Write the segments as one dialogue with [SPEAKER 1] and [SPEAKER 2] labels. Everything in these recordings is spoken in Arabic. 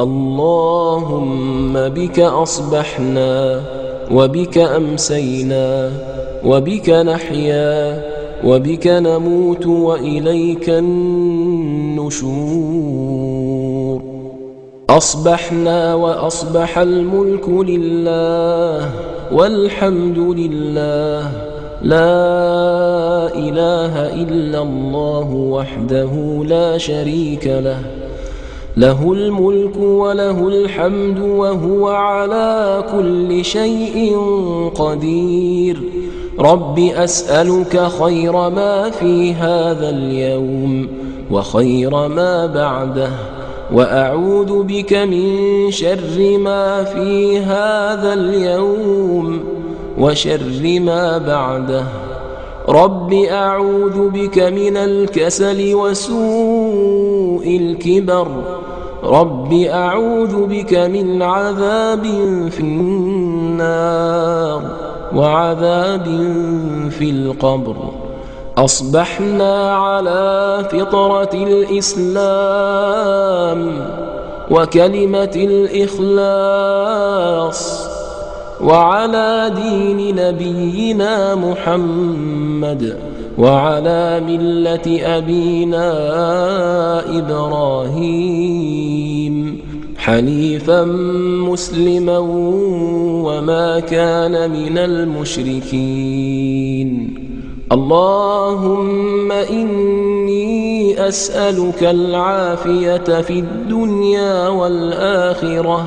[SPEAKER 1] اللهم بك أصبحنا وبك أمسينا وبك نحيا وبك نموت وإليك النشور. أصبحنا وأصبح الملك لله والحمد لله. لا إله إلا الله وحده لا شريك له. له الملك وله الحمد وهو على كل شيء قدير. رب أسألك خير ما في هذا اليوم وخير ما بعده وأعوذ بك من شر ما في هذا اليوم وشر ما بعده. رب أعوذ بك من الكسل وسوء الكبر رب أعوذ بك من عذاب في النار وعذاب في القبر أصبحنا على فطرة الإسلام وكلمة الإخلاص وعلى دين نبينا محمد وعلى ملة أبينا إبراهيم حنيفا مسلما وما كان من المشركين. اللهم إني أسألك العافية في الدنيا والآخرة.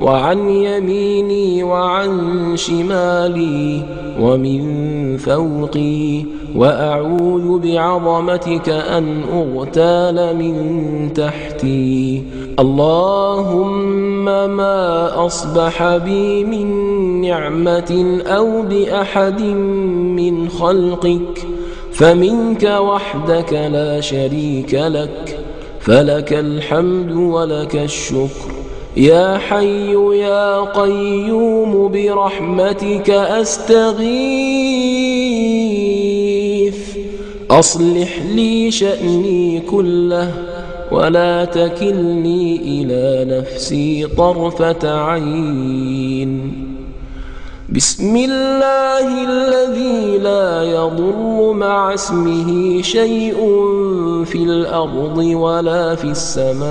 [SPEAKER 1] وعن يميني وعن شمالي ومن فوقي وأعوذ بعظمتك أن أغتال من تحتي. اللهم ما أصبح بي من نعمة أو بأحد من خلقك فمنك وحدك لا شريك لك فلك الحمد ولك الشكر. يا حي يا قيوم برحمتك أستغيث. أصلح لي شأني كله ولا تكلني إلى نفسي طرفة عين. بسم الله الذي لا يضر مع اسمه شيء في الأرض ولا في السماء.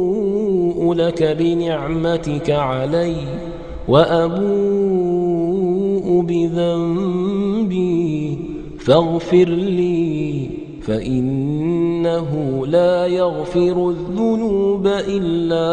[SPEAKER 1] لك بنعمتك علي وأبوء بذنبي فاغفر لي فإنه لا يغفر الذنوب إلا